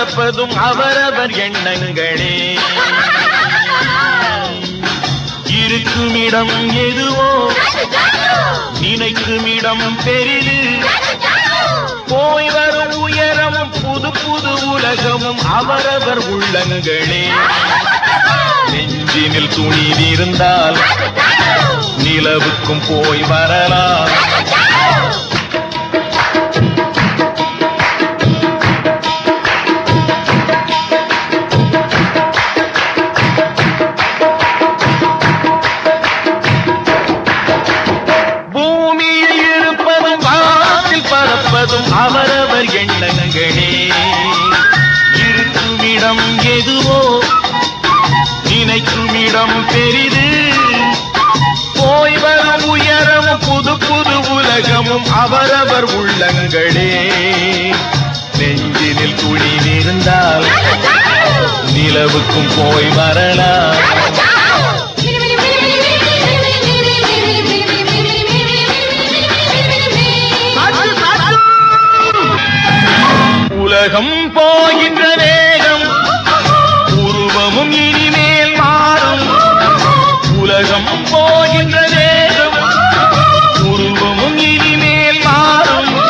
பரப்பதும் அவரவர் எண்ணங்களே. இருக்கும் இடம் எதுவோ நினைக்கும் இடம் பெரிது. போய் வரும் உயரமும் புது புது உலகமும் அவரவர் உள்ளங்களே. நெஞ்சினில் துணி இருந்தால் நிலவுக்கும் போய் வரலாம். பறப்பதும் அவரவர் எண்ணங்களே. இருக்குமிடம் எதுவோ நினைக்கும் இடம் பெரிது. போய் வரும் உயரமும் புது புது உலகமும் அவரவர் உள்ளங்களே. நெஞ்சினில் துணிவிருந்தால் நிலவுக்கும் போய் வரலாம் உலகம் போகின்ற வேகம். உருவமும் இனிமேல் மாறும். உலகம் போகின்ற வேகம். உருவமும் இனிமேல் மாறும்.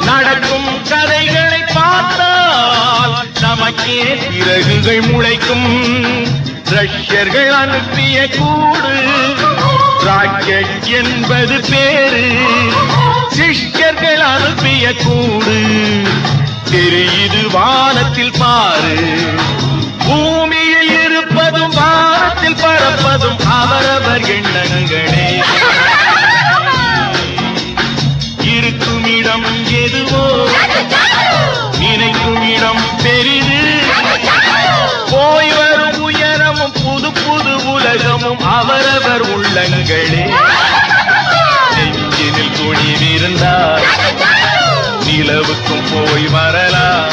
நடக்கும் கதைகளை பார்த்தால் நமக்கே சிறகுகள் முளைக்கும். ரஷ்யர்கள் அனுப்பிய கூடு. ராக்கெட் என்பது பேரு சிஷ்யர்கள் அனுப்பிய கூடு. தெரியுது வானத்தில் பாரு. பூமியில் இருப்பதும் வானத்தில் பறப்பதும் அவரவர் எண்ணங்களே இருக்கும் இடம் எதுவோ நினைக்கும் இடம் பெரிது. போய் வரும் உயரமும் புது புது உலகமும் அவரவர் உள்ளங்களே நிலவுக்கும் போய் வரலாம்.